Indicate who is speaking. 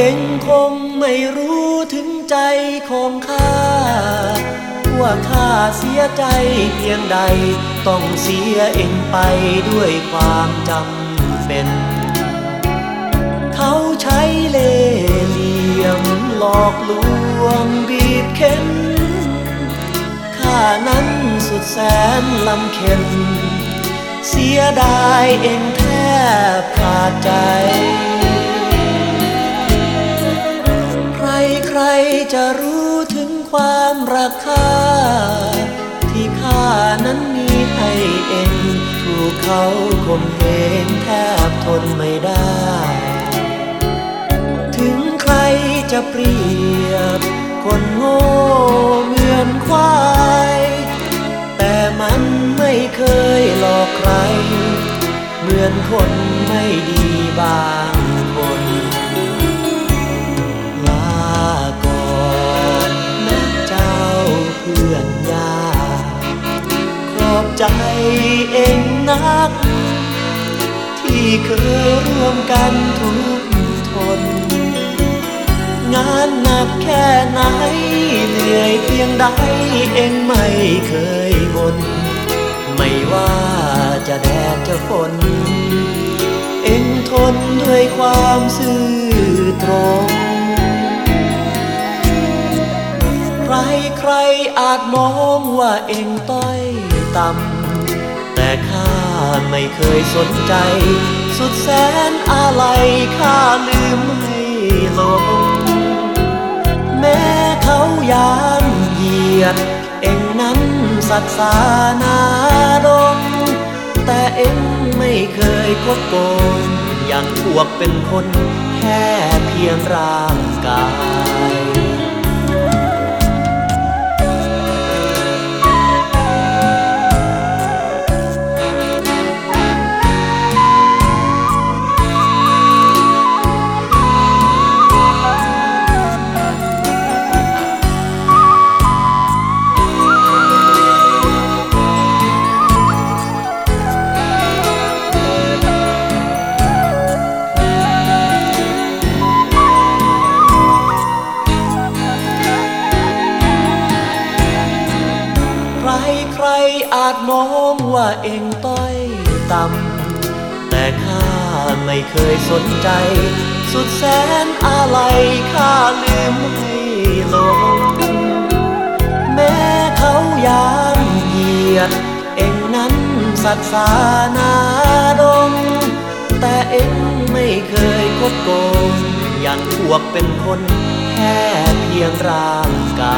Speaker 1: เองคงไม่รู้ถึงใจของข้า ว่าข้าเสียใจเพียงใด ต้องเสียเองไปด้วยความจำเป็น เขาใช้เล่ห์เหลี่ยมหลอกลวงบีบเค้นข้านั้นสุดแสนลำเค็นเสียดายเองแทบขาดใจ จะรู้ถึงความรักค่าที่ข้านั้นมีให้เองถูกเขาข่มเหงแทบทนไม่ได้ ถึงใครจะเปรียบ คนโง่เหมือนควาย แต่มันไม่เคยหลอกใคร เหมือนคนไม่ดีบา เองนัก ที่เคยร่วมกันทุกทน งานหนักแค่ไหน เหนื่อยเพียงใดเองไม่เคยบ่นไม่ว่าจะแดดจะฝน เองทนด้วยความซื่อตรงใครใครอาจมองว่าเองต้อยต่ำ แต่ข้าไม่เคยสนใจ สุดแสนอะไรข้าลืมไม่ลง แม้เขายามเหยียด เองนั้นสัตว์สานาดงแต่เองไม่เคยคดโกงอย่างพวกเป็นคนแค่เพียงร่างกาย อาจมองว่าเองต้อยต่ำแต่ข้าไม่เคยสนใจ สุดแสนอะไรข้าลืมไม่ลง แม้เขายามเหยียด เองนั้นสัตสานาดง แต่เองไม่เคยคดโกงอย่างพวกเป็นคนแค่เพียงร่างกาย